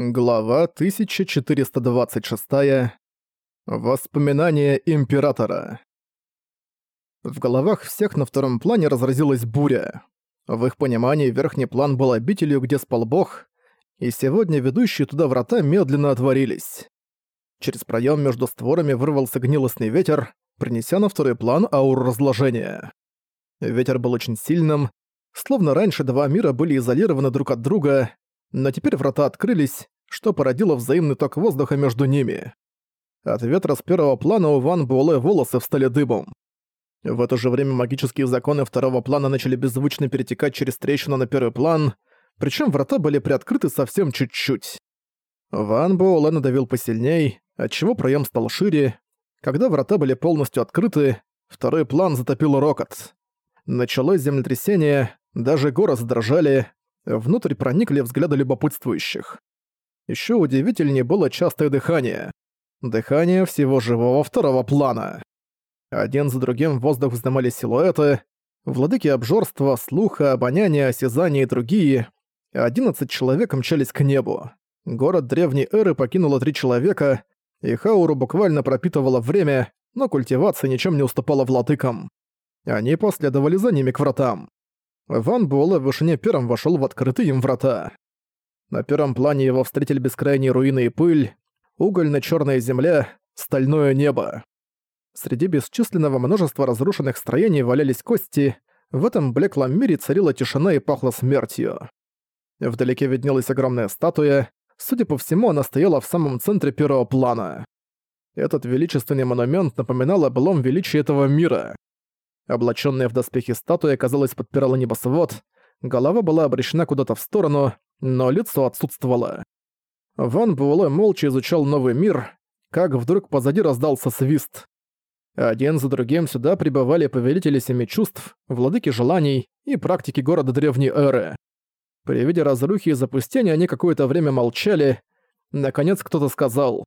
Глава 1426. Воспоминания Императора. В головах всех на втором плане разразилась буря. В их понимании верхний план был обителью, где спал бог, и сегодня ведущие туда врата медленно отворились. Через проем между створами вырвался гнилостный ветер, принеся на второй план ауру разложения. Ветер был очень сильным, словно раньше два мира были изолированы друг от друга, но теперь врата открылись, что породило взаимный ток воздуха между ними. От ветра с первого плана у Ван Буэлэ волосы встали дыбом. В это же время магические законы второго плана начали беззвучно перетекать через трещину на первый план, причем врата были приоткрыты совсем чуть-чуть. Ван Буэлэ надавил посильней, отчего проем стал шире. Когда врата были полностью открыты, второй план затопил рокот. Началось землетрясение, даже горы задрожали, Внутрь проникли взгляды любопытствующих. Еще удивительнее было частое дыхание. Дыхание всего живого второго плана. Один за другим в воздух вздымались силуэты, владыки обжорства, слуха, обоняния, осязания и другие. Одиннадцать человек мчались к небу. Город древней эры покинуло три человека, и Хауру буквально пропитывало время, но культивация ничем не уступала владыкам. Они последовали за ними к вратам. Ван Буэлэ в вышине первым вошел в открытые им врата. На первом плане его встретили бескрайние руины и пыль, угольно-чёрная земля, стальное небо. Среди бесчисленного множества разрушенных строений валялись кости, в этом блеклом мире царила тишина и пахло смертью. Вдалеке виднелась огромная статуя, судя по всему, она стояла в самом центре первого плана. Этот величественный монумент напоминал о былом величии этого мира. Облачённая в доспехи статуя, казалось, подпирала небосвод, голова была обращена куда-то в сторону, но лицо отсутствовало. Ван Буэлэ молча изучал новый мир, как вдруг позади раздался свист. Один за другим сюда прибывали повелители семи чувств, владыки желаний и практики города древней эры. При виде разрухи и запустения они какое-то время молчали. Наконец кто-то сказал.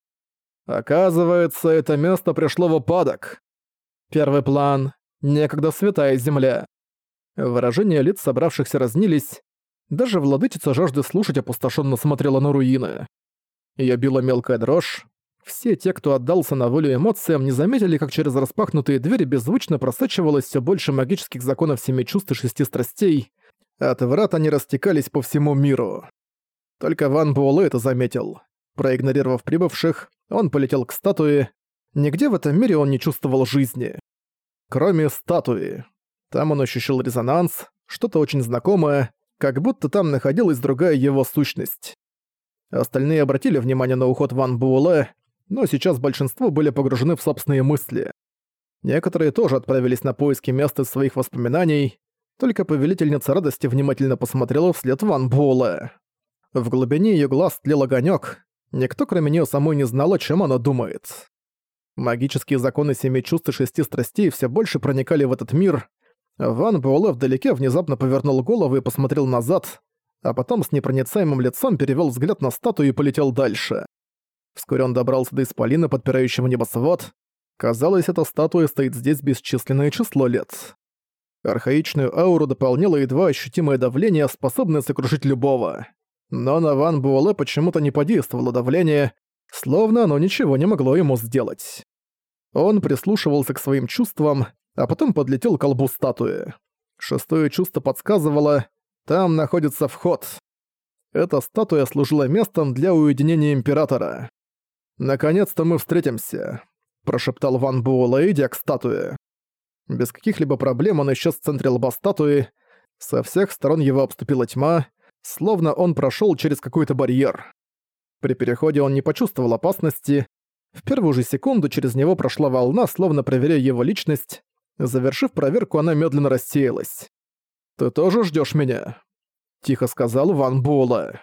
«Оказывается, это место пришло в упадок. Первый план некогда святая земля. Выражения лиц собравшихся разнились. Даже владычица жажды слушать опустошенно смотрела на руины. Её била мелкая дрожь. Все те, кто отдался на волю эмоциям, не заметили, как через распахнутые двери беззвучно просачивалось все больше магических законов семи чувств и шести страстей. От врат они растекались по всему миру. Только Ван Буэлэ это заметил. Проигнорировав прибывших, он полетел к статуе. Нигде в этом мире он не чувствовал жизни кроме статуи. Там он ощущал резонанс, что-то очень знакомое, как будто там находилась другая его сущность. Остальные обратили внимание на уход Ван Буэлэ, но сейчас большинство были погружены в собственные мысли. Некоторые тоже отправились на поиски места своих воспоминаний, только повелительница радости внимательно посмотрела вслед Ван Буэлэ. В глубине её глаз тлел огонёк, никто кроме неё самой не знал, о чем она думает. Магические законы семи чувств и шести страстей все больше проникали в этот мир. Ван Буэлэ вдалеке внезапно повернул голову и посмотрел назад, а потом с непроницаемым лицом перевел взгляд на статую и полетел дальше. Вскоре он добрался до исполина, подпирающего небосвод. Казалось, эта статуя стоит здесь бесчисленное число лет. Архаичную ауру дополняло едва ощутимое давление, способное сокрушить любого. Но на Ван Буэлэ почему-то не подействовало давление, словно оно ничего не могло ему сделать. Он прислушивался к своим чувствам, а потом подлетел к колбу статуи. Шестое чувство подсказывало, там находится вход. Эта статуя служила местом для уединения Императора. «Наконец-то мы встретимся», – прошептал Ван Буэлэ, идя к статуе. Без каких-либо проблем он исчез в центре лба статуи, со всех сторон его обступила тьма, словно он прошел через какой-то барьер. При переходе он не почувствовал опасности. В первую же секунду через него прошла волна, словно проверяя его личность. Завершив проверку, она медленно рассеялась. «Ты тоже ждёшь меня?» – тихо сказал Ван Буэлэ.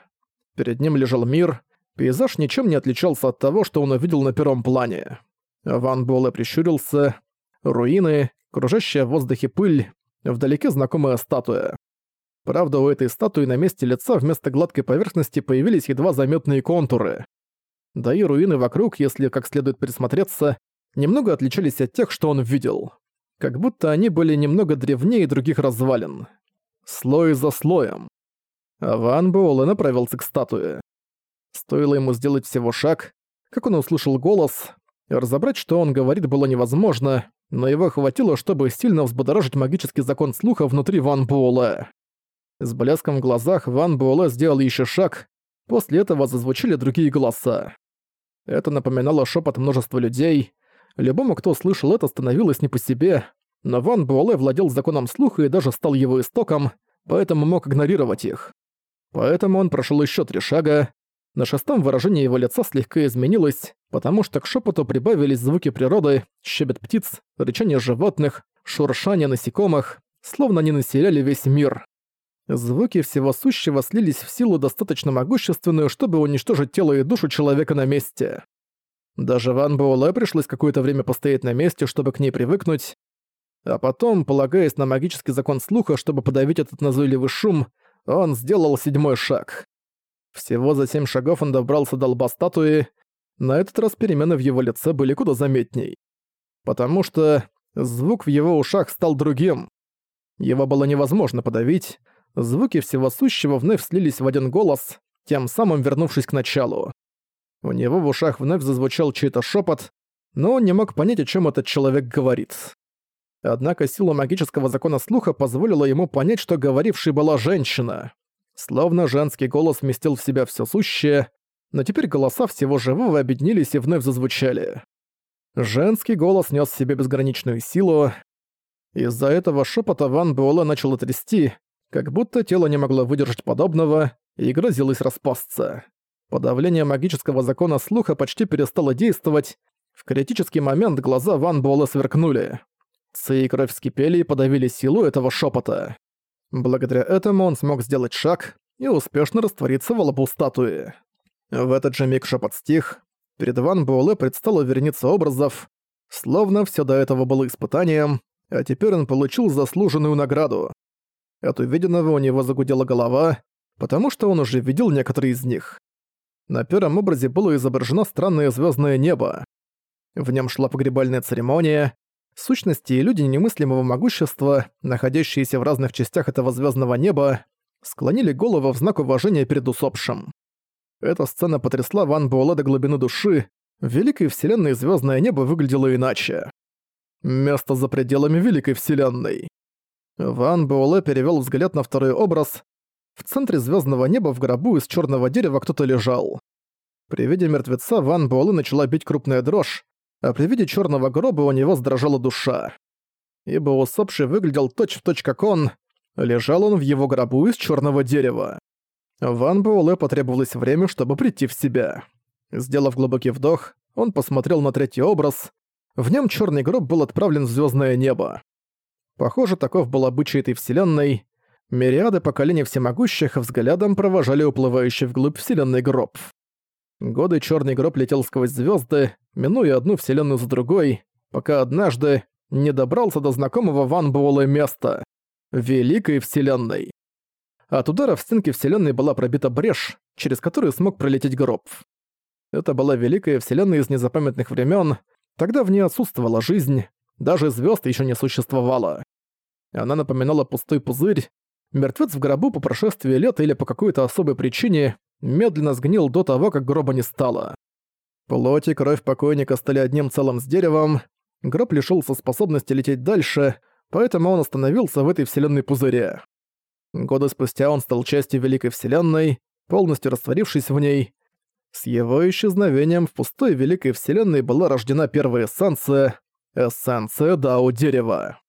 Перед ним лежал мир. Пейзаж ничем не отличался от того, что он увидел на первом плане. Ван Буэлэ прищурился. Руины, кружащая в воздухе пыль, вдалеке знакомая статуя. Правда, у этой статуи на месте лица вместо гладкой поверхности появились едва заметные контуры. Да и руины вокруг, если как следует присмотреться, немного отличались от тех, что он видел. Как будто они были немного древнее других развалин. Слой за слоем. А Ван Буэлэ направился к статуе. Стоило ему сделать всего шаг, как он услышал голос. Разобрать, что он говорит, было невозможно, но его хватило, чтобы сильно взбудоражить магический закон слуха внутри Ван Буэлэ. С блеском в глазах Ван Буэлэ сделал еще шаг, после этого зазвучали другие голоса. Это напоминало шепот множества людей. Любому, кто слышал это, становилось не по себе, но Ван Буэлэ владел законом слуха и даже стал его истоком, поэтому мог игнорировать их. Поэтому он прошел еще три шага. На шестом выражение его лица слегка изменилось, потому что к шепоту прибавились звуки природы, щебет птиц, рычание животных, шуршание насекомых, словно они населяли весь мир. Звуки всего сущего слились в силу достаточно могущественную, чтобы уничтожить тело и душу человека на месте. Даже Ван Буэлэ пришлось какое-то время постоять на месте, чтобы к ней привыкнуть, а потом, полагаясь на магический закон слуха, чтобы подавить этот назойливый шум, он сделал седьмой шаг. Всего за семь шагов он добрался до лба статуи. На этот раз перемены в его лице были куда заметней. Потому что звук в его ушах стал другим. Его было невозможно подавить. Звуки всего сущего вновь слились в один голос, тем самым вернувшись к началу. У него в ушах вновь зазвучал чей-то шепот, но он не мог понять, о чем этот человек говорит. Однако сила магического закона слуха позволила ему понять, что говорившей была женщина. Словно женский голос вместил в себя все сущее, но теперь голоса всего живого объединились и вновь зазвучали. Женский голос нес в себе безграничную силу. Из-за этого шепота Ван Буэлэ начало трясти, как будто тело не могло выдержать подобного и грозилось распасться. Подавление магического закона слуха почти перестало действовать. В критический момент глаза Ван Буэлэ сверкнули. Ци и кровь вскипели и подавили силу этого шепота. Благодаря этому он смог сделать шаг и успешно раствориться в лбу статуи. В этот же миг шепот стих. Перед Ван Буэлэ предстала верница образов, словно все до этого было испытанием, а теперь он получил заслуженную награду. От увиденного у него загудела голова, потому что он уже видел некоторые из них. На первом образе было изображено странное звездное небо. В нем шла погребальная церемония, Сущности и люди немыслимого могущества, находящиеся в разных частях этого звездного неба, склонили голову в знак уважения перед усопшим. Эта сцена потрясла Ван Буэлэ до глубины души, в Великой Вселенной звездное небо выглядело иначе. Место за пределами Великой Вселенной. Ван Буэлэ перевел взгляд на второй образ. В центре звездного неба в гробу из черного дерева кто-то лежал. При виде мертвеца Ван Буэлэ начала бить крупная дрожь, а при виде черного гроба у него сдрожала душа. Ибо усопший выглядел точь-в-точь точь как он, лежал он в его гробу из черного дерева. Ван Буэлэ потребовалось время, чтобы прийти в себя. Сделав глубокий вдох, он посмотрел на третий образ. В нем черный гроб был отправлен в звездное небо. Похоже, таков был обычай этой вселенной. Мириады поколений всемогущих взглядом провожали уплывающий вглубь вселенной гроб. Годы черный гроб летел сквозь звезды, минуя одну вселенную за другой, пока однажды не добрался до знакомого Ван Буэлэ места — Великой Вселенной. От удара в стенке Вселенной была пробита брешь, через которую смог пролететь гроб. Это была Великая Вселенная из незапамятных времен, тогда в ней отсутствовала жизнь, даже звезд еще не существовало. Она напоминала пустой пузырь, мертвец в гробу по прошествии лет или по какой-то особой причине медленно сгнил до того, как гроба не стало. Плоть и кровь покойника стали одним целым с деревом, гроб лишился способности лететь дальше, поэтому он остановился в этой вселенной пузыре. Годы спустя он стал частью Великой Вселенной, полностью растворившись в ней. С его исчезновением в пустой Великой Вселенной была рождена первая эссенция — эссенция Дао Дерева.